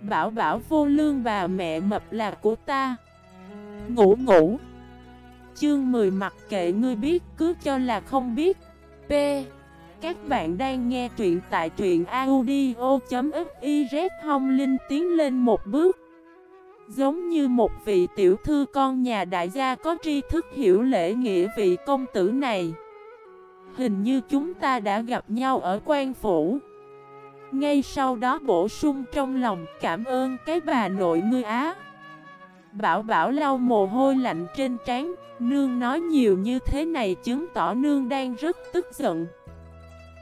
Bảo bảo vô lương bà mẹ mập là của ta. Ngủ ngủ. Chương 10 mặc kệ ngươi biết, cứ cho là không biết. P. Các bạn đang nghe truyện tại truyện audio.xyz Hông Linh tiến lên một bước. Giống như một vị tiểu thư con nhà đại gia có tri thức hiểu lễ nghĩa vị công tử này. Hình như chúng ta đã gặp nhau ở quan phủ. Ngay sau đó bổ sung trong lòng, cảm ơn cái bà nội ngươi á. Bảo bảo lau mồ hôi lạnh trên trán, Nương nói nhiều như thế này chứng tỏ nương đang rất tức giận.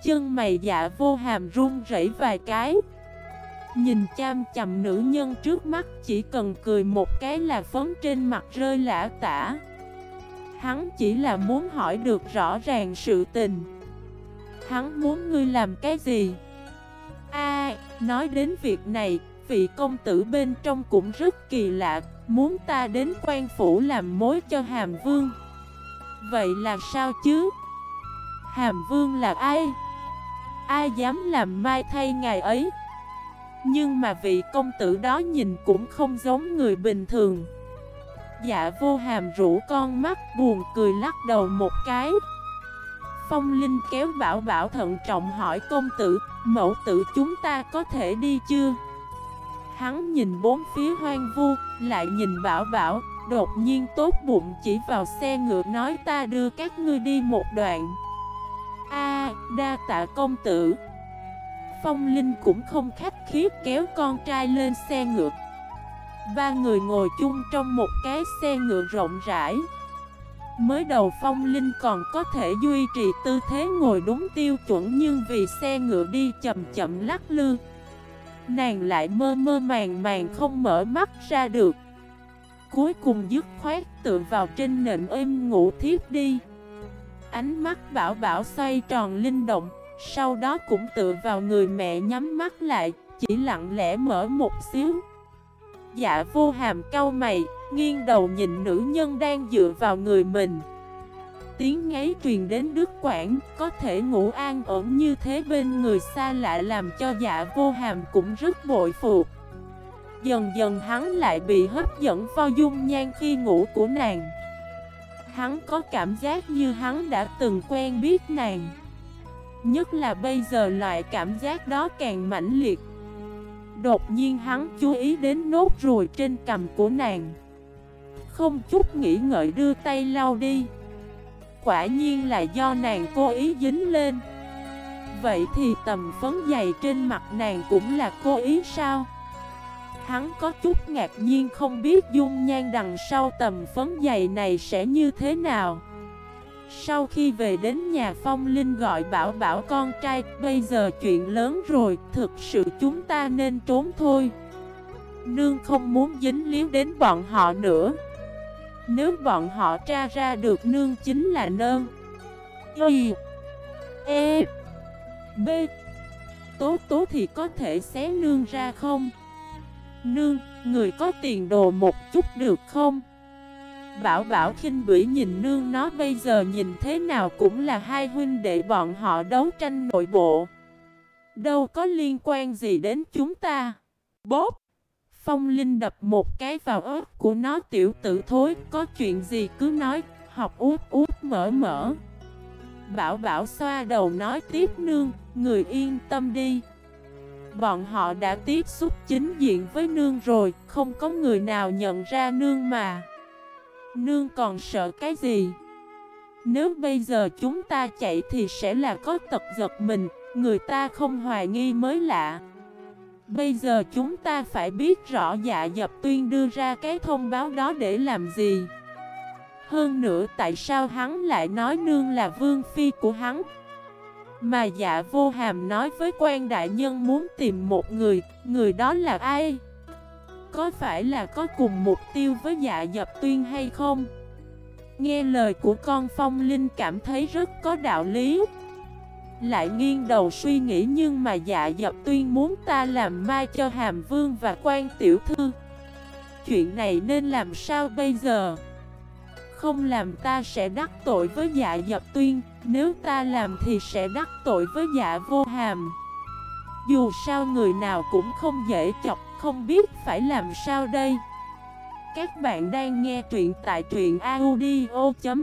Chân mày dạ vô hàm run rẩy vài cái. Nhìn cham chầm nữ nhân trước mắt, chỉ cần cười một cái là phấn trên mặt rơi lã tả. Hắn chỉ là muốn hỏi được rõ ràng sự tình. Hắn muốn ngươi làm cái gì? Nói đến việc này, vị công tử bên trong cũng rất kỳ lạ Muốn ta đến quan phủ làm mối cho Hàm Vương Vậy là sao chứ? Hàm Vương là ai? Ai dám làm mai thay ngày ấy? Nhưng mà vị công tử đó nhìn cũng không giống người bình thường Dạ vô hàm rũ con mắt buồn cười lắc đầu một cái Phong Linh kéo bảo bảo thận trọng hỏi công tử, Mẫu tử chúng ta có thể đi chưa? Hắn nhìn bốn phía hoang vu, Lại nhìn bảo bảo, Đột nhiên tốt bụng chỉ vào xe ngựa nói, ta đưa các ngươi đi một đoạn. A, đa tạ công tử. Phong Linh cũng không khách khí kéo con trai lên xe ngựa. Ba người ngồi chung trong một cái xe ngựa rộng rãi. Mới đầu Phong Linh còn có thể duy trì tư thế ngồi đúng tiêu chuẩn Nhưng vì xe ngựa đi chậm chậm lắc lư. Nàng lại mơ mơ màng màng không mở mắt ra được. Cuối cùng dứt khoát tựa vào trên nệm êm ngủ thiếp đi. Ánh mắt bảo bảo xoay tròn linh động, Sau đó cũng tựa vào người mẹ nhắm mắt lại, Chỉ lặng lẽ mở một xíu. Dạ vô hàm cau mày Nghiêng đầu nhìn nữ nhân đang dựa vào người mình. Tiếng ngáy truyền đến Đức Quảng Có thể ngủ an ổn như thế bên người xa lạ Làm cho dạ vô hàm cũng rất bội phục. Dần dần hắn lại bị hấp dẫn vào dung nhan khi ngủ của nàng. Hắn có cảm giác như hắn đã từng quen biết nàng. Nhất là bây giờ loại cảm giác đó càng mãnh liệt. Đột nhiên hắn chú ý đến nốt ruồi trên cằm của nàng. Không chút nghĩ ngợi đưa tay lau đi. Quả nhiên là do nàng cố ý dính lên. Vậy thì tầm phấn dày trên mặt nàng cũng là cố ý sao? Hắn có chút ngạc nhiên không biết dung nhan đằng sau tầm phấn dày này sẽ như thế nào. Sau khi về đến nhà Phong Linh gọi bảo bảo con trai Bây giờ chuyện lớn rồi, thực sự chúng ta nên trốn thôi. Nương không muốn dính líu đến bọn họ nữa. Nếu bọn họ tra ra được nương chính là nơn Y E B Tố tố thì có thể xé nương ra không? Nương, người có tiền đồ một chút được không? Bảo bảo khinh bỉ nhìn nương nó bây giờ nhìn thế nào cũng là hai huynh đệ bọn họ đấu tranh nội bộ. Đâu có liên quan gì đến chúng ta. Bốp! Phong Linh đập một cái vào ớt của nó tiểu tử thối, có chuyện gì cứ nói, học út út mở mở. Bảo bảo xoa đầu nói tiếp nương, người yên tâm đi. Bọn họ đã tiếp xúc chính diện với nương rồi, không có người nào nhận ra nương mà. Nương còn sợ cái gì? Nếu bây giờ chúng ta chạy thì sẽ là có tật giật mình, người ta không hoài nghi mới lạ. Bây giờ chúng ta phải biết rõ dạ dập tuyên đưa ra cái thông báo đó để làm gì. Hơn nữa tại sao hắn lại nói nương là vương phi của hắn mà dạ vô hàm nói với quan đại nhân muốn tìm một người, người đó là ai? Có phải là có cùng mục tiêu với dạ dập tuyên hay không? Nghe lời của con phong linh cảm thấy rất có đạo lý lại nghiêng đầu suy nghĩ nhưng mà dạ dập tuyên muốn ta làm mai cho hàm vương và quan tiểu thư. Chuyện này nên làm sao bây giờ? Không làm ta sẽ đắc tội với dạ dập tuyên, Nếu ta làm thì sẽ đắc tội với dạ vô hàm. Dù sao người nào cũng không dễ chọc, không biết phải làm sao đây. Các bạn đang nghe truyện tại truyện audio.fif